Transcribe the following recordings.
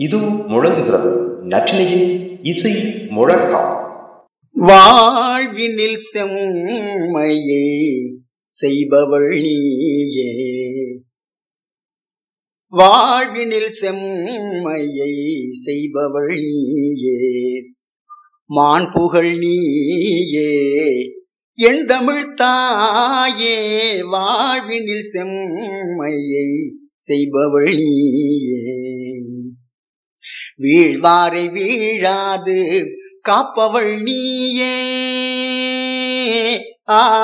இது முழங்குகிறது. நற்றினையின் இசை முழக்கம். வாழ்வினில் செம்மையே செய்பவள் நீயே. வாழ்வினில் செம்மையை செய்பவள் நீயே. மான் புகழ் நீயே. என் தமிழ் தாயே வாழ்வினில் செம்மையை செய்பவள் நீயே. வீழ்வாரை வீழாது காப்பவள் நீயே. ஆ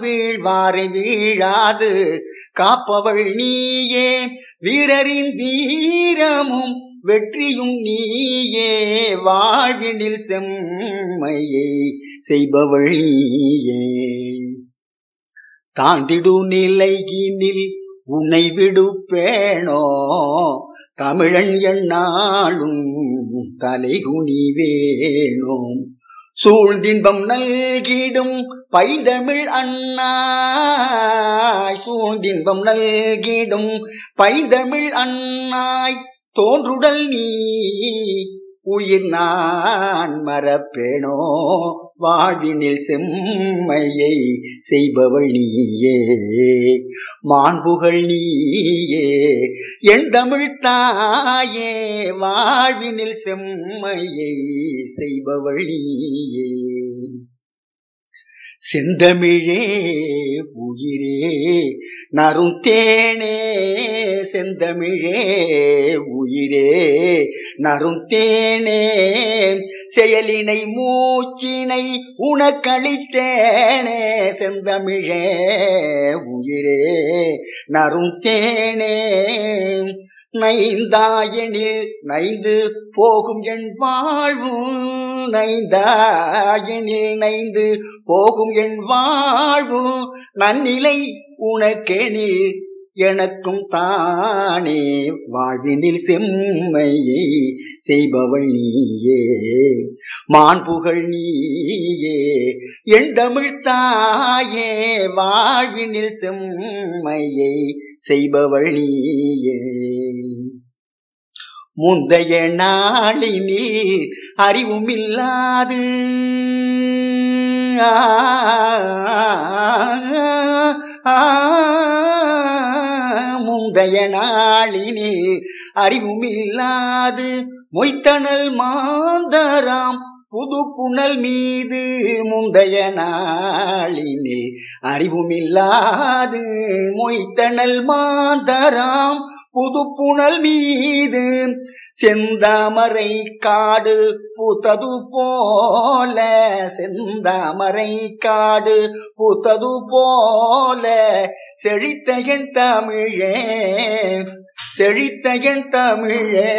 வீழ்வாரை வீழாது காப்பவள் நீயே. வீரரின் வீரமும் வெற்றியும் நீயே. வாழ்வினில் செம்மையை செய்பவள் நீயே. தாண்டிடு நிலையினில் உன்னை விடுப்பேனோ? தமிழன் எண்ணாளும் தலைகுனி சூழ்ந்தின்பம் நல்கிடும் பைந்தமிழ் அண்ணா சூழ்ந்தின்பம் நல்கிடும் பைந்தமிழ் அண்ணாய் தோன்றுடல் நீ உயிர் நான் மறப்பேனோ? வாடினில் செம்மையை செய்பவள் நீயே. மாண்புகள் நீயே. என் தமிழ் தாயே வாழ்வினில் செம்மையை செய்பவள் நீயே. செந்தமிழே உயிரே நரும் தேனே செந்தமிழே உயிரே நரும் தேனே செயலினை மூச்சினை உனக்களித்தேனே செந்தமிழே உயிரே நறும் தேனே நைந்தாயனில் நைந்து போகும் என் வாழ்வு நைந்தாயனில் நைந்து போகும் என் வாழ்வு நன்னிலை உனக்கெனில் எனக்கும் தானே வாழ்வினில் செம்மையை செய்பவள் நீயே. மான் நீயே. என் தமிழ் தாயே வாழ்வினில் செம்மையை செய்பவள் நீயே. முந்தைய நாளினில் அறிவுமில்லாது. முந்தைய நாளினில் அறிவுமில்லாது மொய்த்தனல் மாந்தராம் புது புனல் மீது முந்தைய நாளினில் அறிவுமில்லாது மொய்த்தனல் மாந்தராம் புது புனல் மீது செந்தாமரை காடு பூத்தது போல செந்தாமரை காடு பூத்தது போல செழித்த என் தமிழே செழித்த என் தமிழே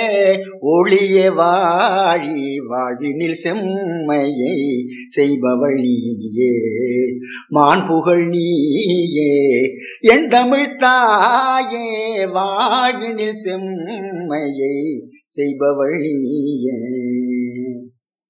ஒளிய வாழி வாழ்வினில் செம்மையை செய்பவள் நீயே மான் புகழ் நீயே என் தமிழ் தாயே வாழ்வினில் செம்மையை செய்பவழியே